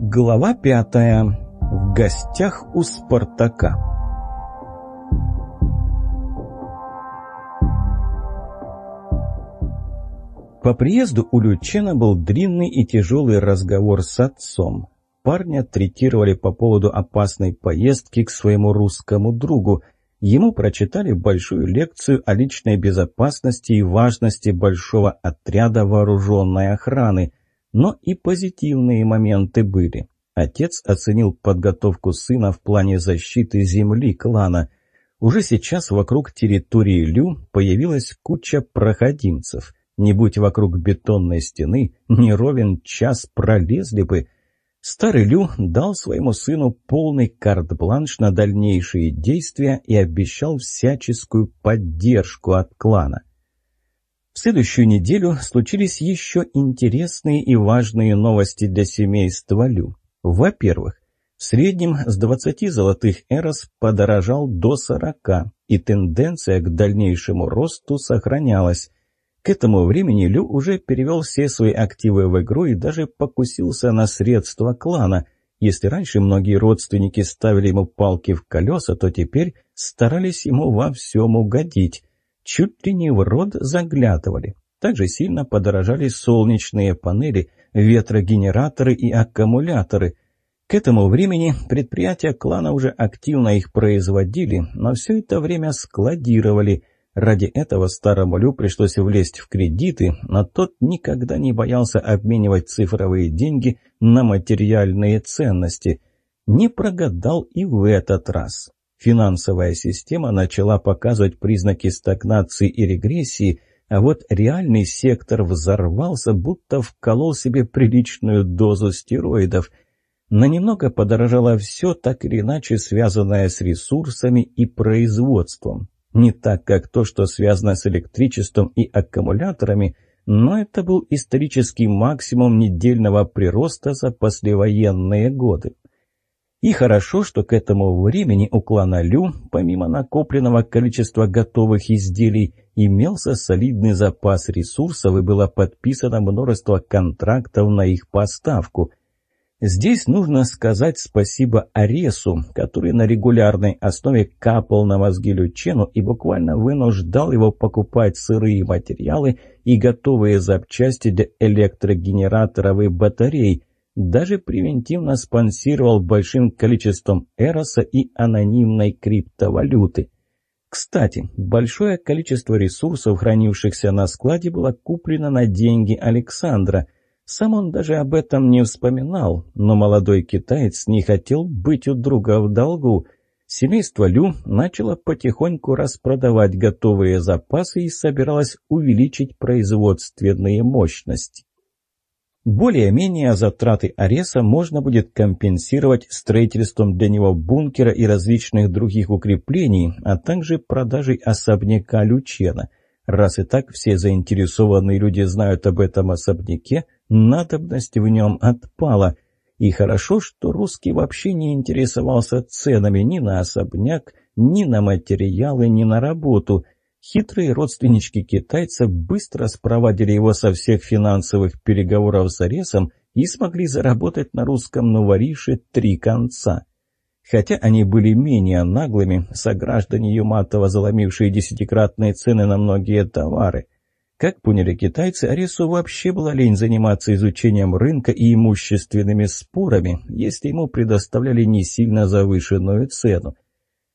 Глава пятая. В гостях у Спартака. По приезду у Лючена был длинный и тяжелый разговор с отцом. Парня третировали по поводу опасной поездки к своему русскому другу. Ему прочитали большую лекцию о личной безопасности и важности большого отряда вооруженной охраны. Но и позитивные моменты были. Отец оценил подготовку сына в плане защиты земли клана. Уже сейчас вокруг территории Лю появилась куча проходимцев. Не будь вокруг бетонной стены, не ровен час пролезли бы. Старый Лю дал своему сыну полный карт-бланш на дальнейшие действия и обещал всяческую поддержку от клана. Следующую неделю случились еще интересные и важные новости для семейства Лю. Во-первых, в среднем с 20 золотых эрос подорожал до 40, и тенденция к дальнейшему росту сохранялась. К этому времени Лю уже перевел все свои активы в игру и даже покусился на средства клана. Если раньше многие родственники ставили ему палки в колеса, то теперь старались ему во всем угодить чуть ли не в рот заглядывали. Также сильно подорожали солнечные панели, ветрогенераторы и аккумуляторы. К этому времени предприятия клана уже активно их производили, но все это время складировали. Ради этого старому Лю пришлось влезть в кредиты, но тот никогда не боялся обменивать цифровые деньги на материальные ценности. Не прогадал и в этот раз. Финансовая система начала показывать признаки стагнации и регрессии, а вот реальный сектор взорвался, будто вколол себе приличную дозу стероидов. На немного подорожало все, так или иначе связанное с ресурсами и производством. Не так, как то, что связано с электричеством и аккумуляторами, но это был исторический максимум недельного прироста за послевоенные годы. И хорошо, что к этому времени у клана Лю, помимо накопленного количества готовых изделий, имелся солидный запас ресурсов и было подписано множество контрактов на их поставку. Здесь нужно сказать спасибо Аресу, который на регулярной основе капал на мозги Лючену и буквально вынуждал его покупать сырые материалы и готовые запчасти для электрогенераторов и батарей – даже превентивно спонсировал большим количеством эроса и анонимной криптовалюты. Кстати, большое количество ресурсов, хранившихся на складе, было куплено на деньги Александра. Сам он даже об этом не вспоминал, но молодой китаец не хотел быть у друга в долгу. Семейство Лю начало потихоньку распродавать готовые запасы и собиралось увеличить производственные мощности. Более-менее затраты Ареса можно будет компенсировать строительством для него бункера и различных других укреплений, а также продажей особняка Лючена. Раз и так все заинтересованные люди знают об этом особняке, надобность в нем отпала. И хорошо, что русский вообще не интересовался ценами ни на особняк, ни на материалы, ни на работу – Хитрые родственнички китайцев быстро спровадили его со всех финансовых переговоров с Аресом и смогли заработать на русском Новорише три конца. Хотя они были менее наглыми, сограждане Юматова, заломившие десятикратные цены на многие товары. Как поняли китайцы, Аресу вообще была лень заниматься изучением рынка и имущественными спорами, если ему предоставляли не сильно завышенную цену.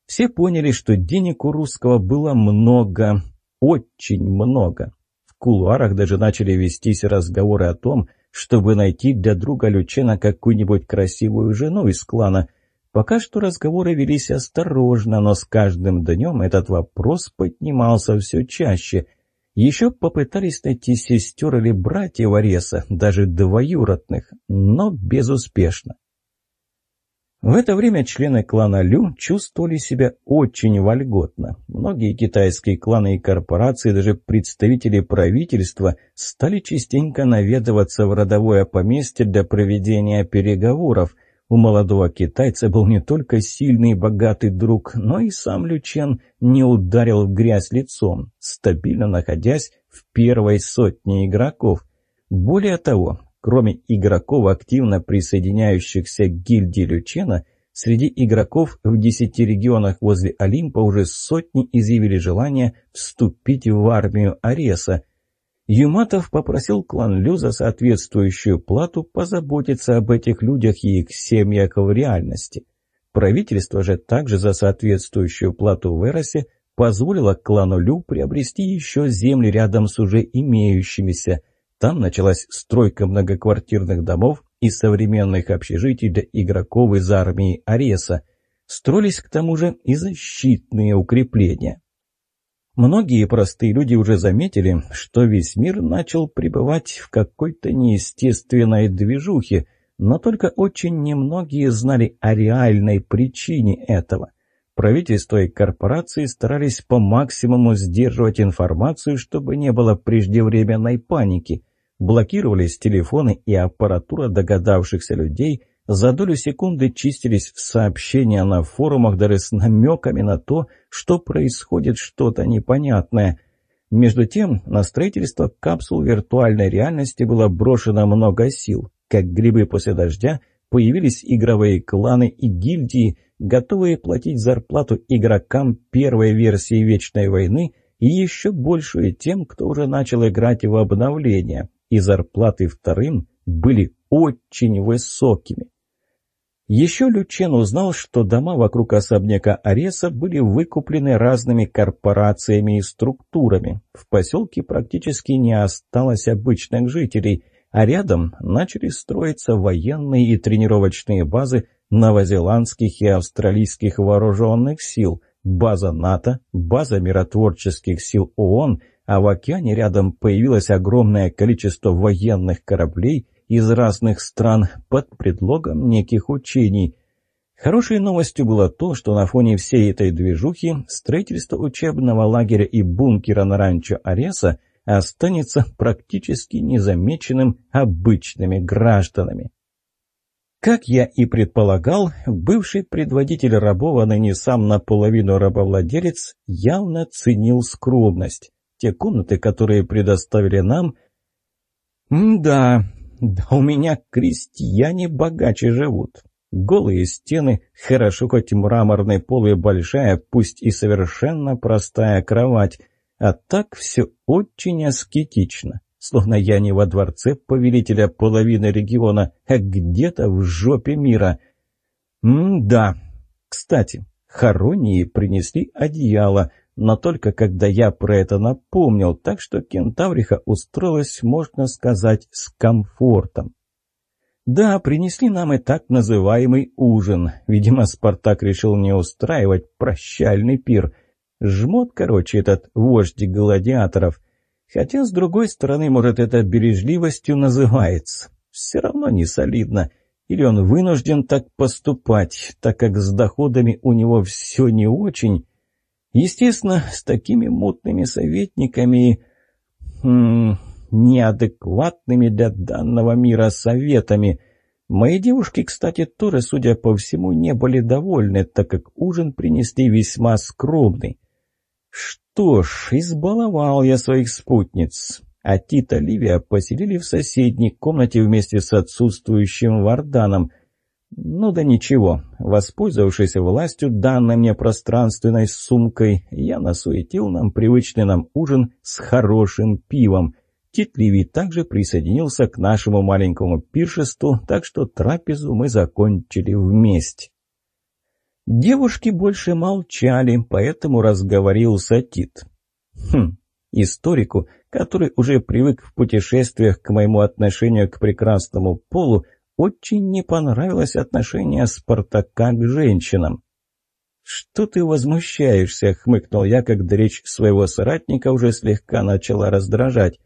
Все поняли, что денег у русского было много, очень много. В кулуарах даже начали вестись разговоры о том, чтобы найти для друга Лючена какую-нибудь красивую жену из клана. Пока что разговоры велись осторожно, но с каждым днем этот вопрос поднимался все чаще. Еще попытались найти сестер или братьев Ареса, даже двоюродных, но безуспешно. В это время члены клана Лю чувствовали себя очень вольготно. Многие китайские кланы и корпорации, даже представители правительства, стали частенько наведываться в родовое поместье для проведения переговоров. У молодого китайца был не только сильный и богатый друг, но и сам Лючен не ударил в грязь лицом, стабильно находясь в первой сотне игроков. Более того, кроме игроков, активно присоединяющихся к гильдии Лючена, среди игроков в десяти регионах возле Олимпа уже сотни изъявили желание вступить в армию Ареса. Юматов попросил клан Лю за соответствующую плату позаботиться об этих людях и их семьях в реальности. Правительство же также за соответствующую плату в Эросе позволило клану Лю приобрести еще земли рядом с уже имеющимися. Там началась стройка многоквартирных домов и современных общежитий для игроков из армии Ареса. Строились к тому же и защитные укрепления. Многие простые люди уже заметили, что весь мир начал пребывать в какой-то неестественной движухе, но только очень немногие знали о реальной причине этого. Правительство и корпорации старались по максимуму сдерживать информацию, чтобы не было преждевременной паники. Блокировались телефоны и аппаратура догадавшихся людей, за долю секунды чистились сообщения на форумах даже с намеками на то, что происходит что-то непонятное. Между тем, на строительство капсул виртуальной реальности было брошено много сил. Как грибы после дождя появились игровые кланы и гильдии, готовые платить зарплату игрокам первой версии Вечной войны и еще большую тем, кто уже начал играть в обновления, и зарплаты вторым были очень высокими. Еще Лючен узнал, что дома вокруг особняка Ареса были выкуплены разными корпорациями и структурами. В поселке практически не осталось обычных жителей, а рядом начали строиться военные и тренировочные базы новозеландских и австралийских вооруженных сил, база НАТО, база миротворческих сил ООН, а в океане рядом появилось огромное количество военных кораблей из разных стран под предлогом неких учений. Хорошей новостью было то, что на фоне всей этой движухи строительство учебного лагеря и бункера на ранчо Ареса – останется практически незамеченным обычными гражданами. Как я и предполагал, бывший предводитель рабов, а ныне сам наполовину рабовладелец, явно ценил скромность. Те комнаты, которые предоставили нам... да, да у меня крестьяне богаче живут. Голые стены, хорошо хоть мраморный пол и большая, пусть и совершенно простая кровать — а так все очень аскетично, словно я не во дворце повелителя половины региона, а где-то в жопе мира. М-да. Кстати, Харонии принесли одеяло, но только когда я про это напомнил, так что кентавриха устроилась, можно сказать, с комфортом. Да, принесли нам и так называемый ужин. Видимо, Спартак решил не устраивать прощальный пир — Жмот, короче, этот вождь гладиаторов. Хотя, с другой стороны, может, это бережливостью называется. Все равно не солидно. Или он вынужден так поступать, так как с доходами у него все не очень. Естественно, с такими мутными советниками... Хм, неадекватными для данного мира советами. Мои девушки, кстати, тоже, судя по всему, не были довольны, так как ужин принесли весьма скромный. Что ж, избаловал я своих спутниц. А Тита Ливия поселили в соседней комнате вместе с отсутствующим Варданом. Ну да ничего, воспользовавшись властью, данной мне пространственной сумкой, я насуетил нам привычный нам ужин с хорошим пивом. Тит Ливий также присоединился к нашему маленькому пиршеству, так что трапезу мы закончили вместе. Девушки больше молчали, поэтому разговорился Тит. Хм, историку, который уже привык в путешествиях к моему отношению к прекрасному полу, очень не понравилось отношение Спартака к женщинам. «Что ты возмущаешься?» — хмыкнул я, когда речь своего соратника уже слегка начала раздражать.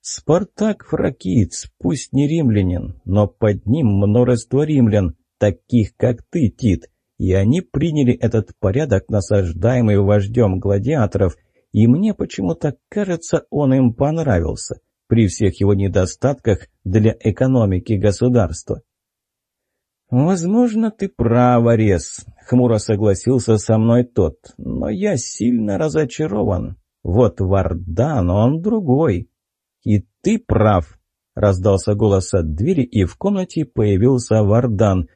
«Спартак — фракиец, пусть не римлянин, но под ним множество римлян, таких как ты, Тит и они приняли этот порядок, насаждаемый вождем гладиаторов, и мне почему-то кажется, он им понравился, при всех его недостатках для экономики государства. «Возможно, ты прав, Арес», — хмуро согласился со мной тот, «но я сильно разочарован. Вот Вардан, он другой. И ты прав», — раздался голос от двери, и в комнате появился Вардан.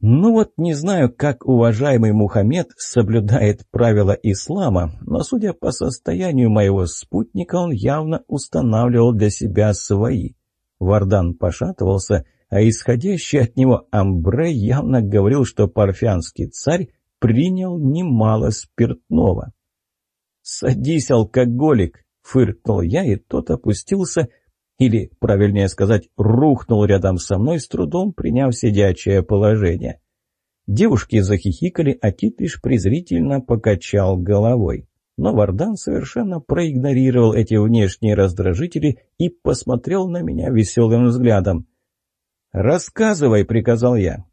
«Ну вот не знаю, как уважаемый Мухаммед соблюдает правила ислама, но, судя по состоянию моего спутника, он явно устанавливал для себя свои». Вардан пошатывался, а исходящий от него амбре явно говорил, что парфянский царь принял немало спиртного. «Садись, алкоголик!» — фыркнул я, и тот опустился, или, правильнее сказать, рухнул рядом со мной, с трудом приняв сидячее положение. Девушки захихикали, а Кит лишь презрительно покачал головой. Но Вардан совершенно проигнорировал эти внешние раздражители и посмотрел на меня веселым взглядом. «Рассказывай», — приказал я.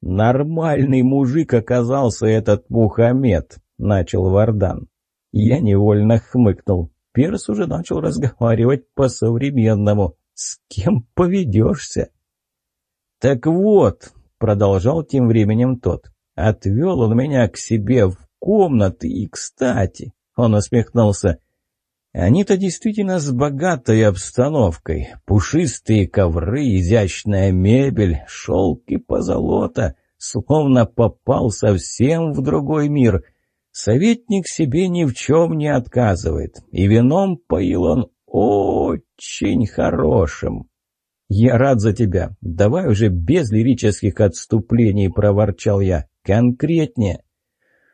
«Нормальный мужик оказался этот Мухаммед», — начал Вардан. Я невольно хмыкнул. Перс уже начал разговаривать по-современному. «С кем поведешься?» «Так вот», — продолжал тем временем тот, — «отвел он меня к себе в комнаты, и, кстати...» — он усмехнулся. «Они-то действительно с богатой обстановкой. Пушистые ковры, изящная мебель, шелк и позолота, словно попал совсем в другой мир». Советник себе ни в чем не отказывает, и вином поил он очень хорошим. «Я рад за тебя. Давай уже без лирических отступлений», — проворчал я. «Конкретнее».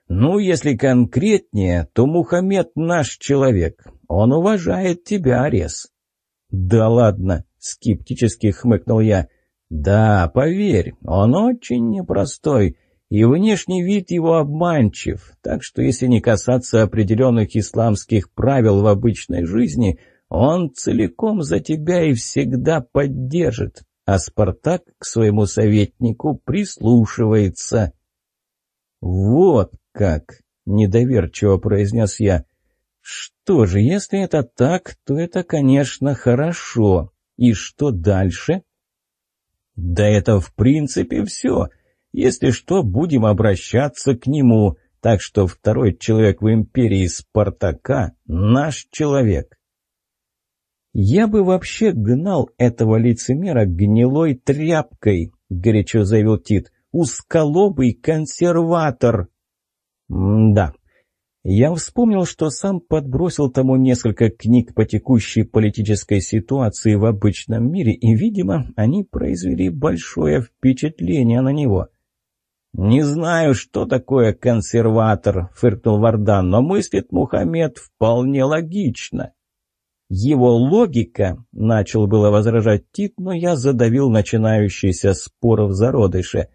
«Ну, если конкретнее, то Мухаммед наш человек. Он уважает тебя, Арес». «Да ладно», — скептически хмыкнул я. «Да, поверь, он очень непростой» и внешний вид его обманчив, так что если не касаться определенных исламских правил в обычной жизни, он целиком за тебя и всегда поддержит, а Спартак к своему советнику прислушивается. «Вот как!» — недоверчиво произнес я. «Что же, если это так, то это, конечно, хорошо. И что дальше?» «Да это в принципе все!» Если что, будем обращаться к нему. Так что второй человек в империи Спартака — наш человек. «Я бы вообще гнал этого лицемера гнилой тряпкой», — горячо заявил Тит. «Узколобый консерватор». Да. Я вспомнил, что сам подбросил тому несколько книг по текущей политической ситуации в обычном мире, и, видимо, они произвели большое впечатление на него. «Не знаю, что такое консерватор», — фыркнул Вардан, «но мыслит Мухаммед вполне логично». «Его логика», — начал было возражать Тит, но я задавил начинающийся спор в зародыше.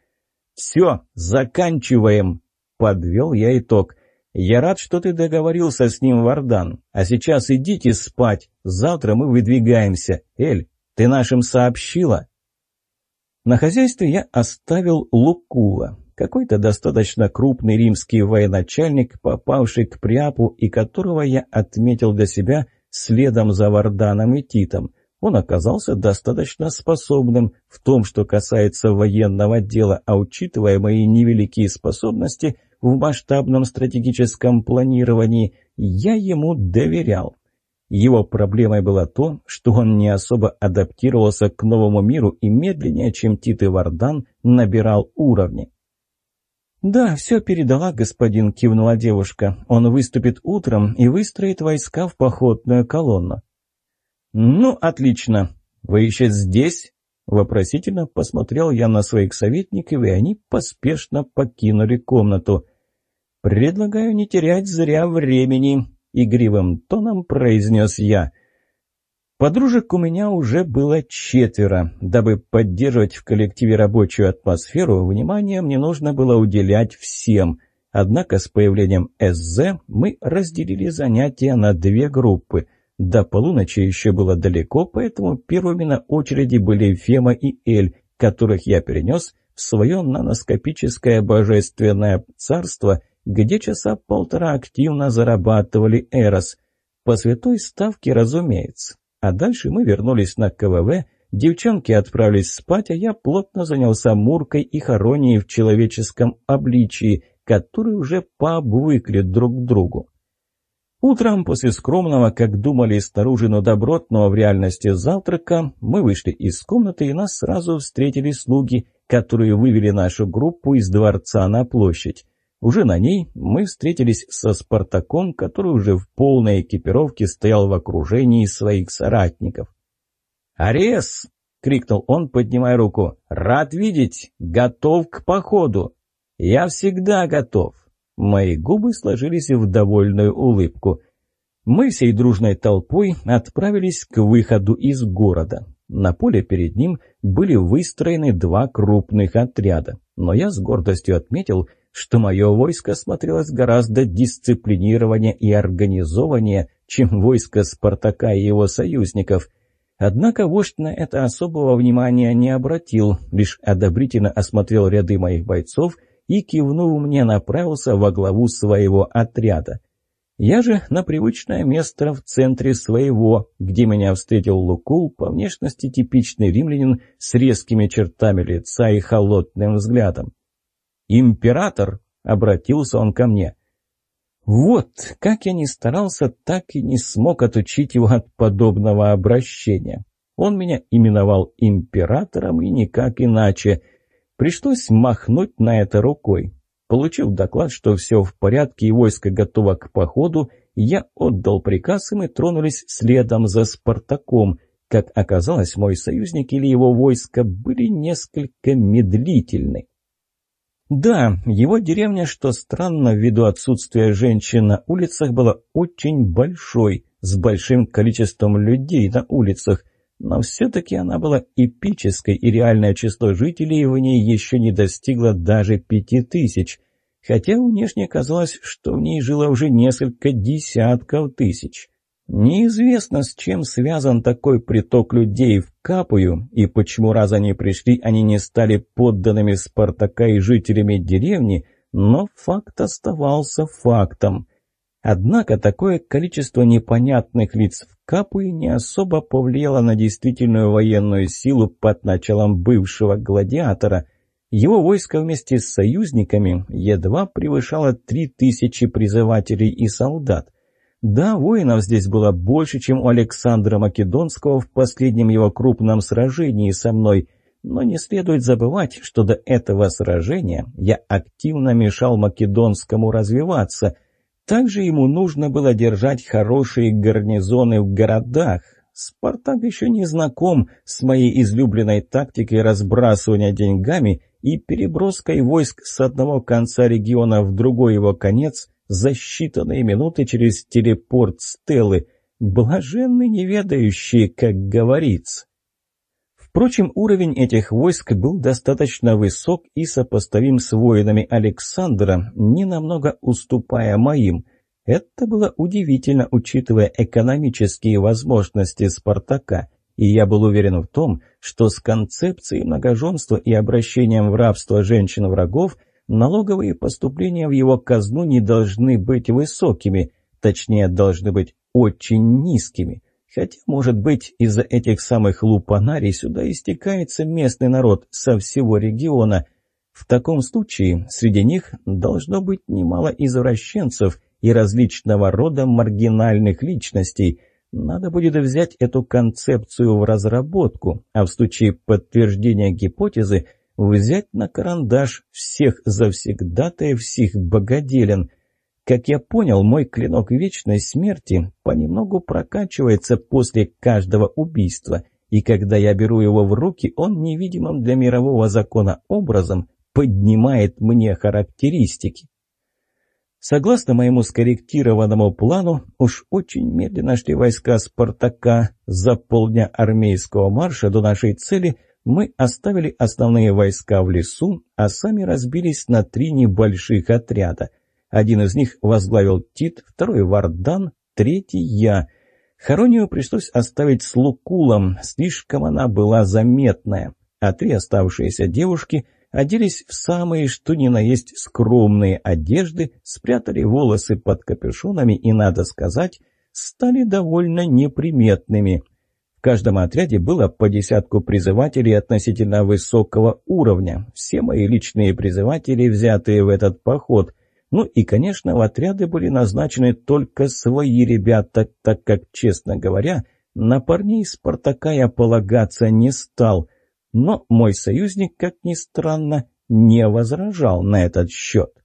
«Все, заканчиваем», — подвел я итог. «Я рад, что ты договорился с ним, Вардан. А сейчас идите спать. Завтра мы выдвигаемся. Эль, ты нашим сообщила?» На хозяйстве я оставил Лукула. Какой-то достаточно крупный римский военачальник, попавший к Приапу и которого я отметил для себя следом за Варданом и Титом. Он оказался достаточно способным в том, что касается военного дела, а учитывая мои невеликие способности в масштабном стратегическом планировании, я ему доверял. Его проблемой было то, что он не особо адаптировался к новому миру и медленнее, чем Тит и Вардан, набирал уровни. «Да, все передала, господин», — кивнула девушка. «Он выступит утром и выстроит войска в походную колонну». «Ну, отлично. Вы еще здесь?» Вопросительно посмотрел я на своих советников, и они поспешно покинули комнату. «Предлагаю не терять зря времени», — игривым тоном произнес я — Подружек у меня уже было четверо. Дабы поддерживать в коллективе рабочую атмосферу, внимание мне нужно было уделять всем. Однако с появлением СЗ мы разделили занятия на две группы. До полуночи еще было далеко, поэтому первыми на очереди были Фема и Эль, которых я перенес в свое наноскопическое божественное царство, где часа полтора активно зарабатывали Эрос. По святой ставке, разумеется. А дальше мы вернулись на КВВ, девчонки отправились спать, а я плотно занялся Муркой и Харонией в человеческом обличии, которые уже пообвыкли друг к другу. Утром, после скромного, как думали снаружи, но добротного в реальности завтрака, мы вышли из комнаты, и нас сразу встретили слуги, которые вывели нашу группу из дворца на площадь. Уже на ней мы встретились со Спартаком, который уже в полной экипировке стоял в окружении своих соратников. «Арес!» — крикнул он, поднимая руку. «Рад видеть! Готов к походу!» «Я всегда готов!» Мои губы сложились в довольную улыбку. Мы всей дружной толпой отправились к выходу из города. На поле перед ним были выстроены два крупных отряда, но я с гордостью отметил, что мое войско смотрелось гораздо дисциплинированнее и организованнее, чем войско Спартака и его союзников. Однако вождь на это особого внимания не обратил, лишь одобрительно осмотрел ряды моих бойцов и, кивнув мне, направился во главу своего отряда. Я же на привычное место в центре своего, где меня встретил Лукул, по внешности типичный римлянин с резкими чертами лица и холодным взглядом. «Император!» — обратился он ко мне. Вот, как я ни старался, так и не смог отучить его от подобного обращения. Он меня именовал императором и никак иначе — Пришлось махнуть на это рукой. Получив доклад, что все в порядке и войско готово к походу, я отдал приказ, и мы тронулись следом за Спартаком. Как оказалось, мой союзник или его войско были несколько медлительны. Да, его деревня, что странно, ввиду отсутствия женщин на улицах, была очень большой, с большим количеством людей на улицах – но все-таки она была эпической, и реальное число жителей в ней еще не достигло даже пяти тысяч, хотя внешне казалось, что в ней жило уже несколько десятков тысяч. Неизвестно, с чем связан такой приток людей в Капую, и почему раз они пришли, они не стали подданными Спартака и жителями деревни, но факт оставался фактом. Однако такое количество непонятных лиц в Капуе не особо повлияло на действительную военную силу под началом бывшего гладиатора. Его войско вместе с союзниками едва превышало три тысячи призывателей и солдат. Да, воинов здесь было больше, чем у Александра Македонского в последнем его крупном сражении со мной, но не следует забывать, что до этого сражения я активно мешал Македонскому развиваться – также ему нужно было держать хорошие гарнизоны в городах. Спартак еще не знаком с моей излюбленной тактикой разбрасывания деньгами и переброской войск с одного конца региона в другой его конец за считанные минуты через телепорт Стеллы. Блаженны неведающие, как говорится. Впрочем, уровень этих войск был достаточно высок и сопоставим с воинами Александра, не намного уступая моим. Это было удивительно, учитывая экономические возможности Спартака, и я был уверен в том, что с концепцией многоженства и обращением в рабство женщин-врагов налоговые поступления в его казну не должны быть высокими, точнее, должны быть очень низкими. Хотя, может быть, из-за этих самых лупанарий сюда истекается местный народ со всего региона. В таком случае среди них должно быть немало извращенцев и различного рода маргинальных личностей. Надо будет взять эту концепцию в разработку, а в случае подтверждения гипотезы взять на карандаш всех завсегдатаев всех богоделен – как я понял, мой клинок вечной смерти понемногу прокачивается после каждого убийства, и когда я беру его в руки, он невидимым для мирового закона образом поднимает мне характеристики. Согласно моему скорректированному плану, уж очень медленно шли войска Спартака. За полдня армейского марша до нашей цели мы оставили основные войска в лесу, а сами разбились на три небольших отряда – один из них возглавил Тит, второй — Вардан, третий — я. Харонию пришлось оставить с Лукулом, слишком она была заметная. А три оставшиеся девушки оделись в самые что ни на есть скромные одежды, спрятали волосы под капюшонами и, надо сказать, стали довольно неприметными. Каждом отряде было по десятку призывателей относительно высокого уровня. Все мои личные призыватели, взятые в этот поход – Ну и, конечно, в отряды были назначены только свои ребята, так как, честно говоря, на парней Спартака я полагаться не стал. Но мой союзник, как ни странно, не возражал на этот счет.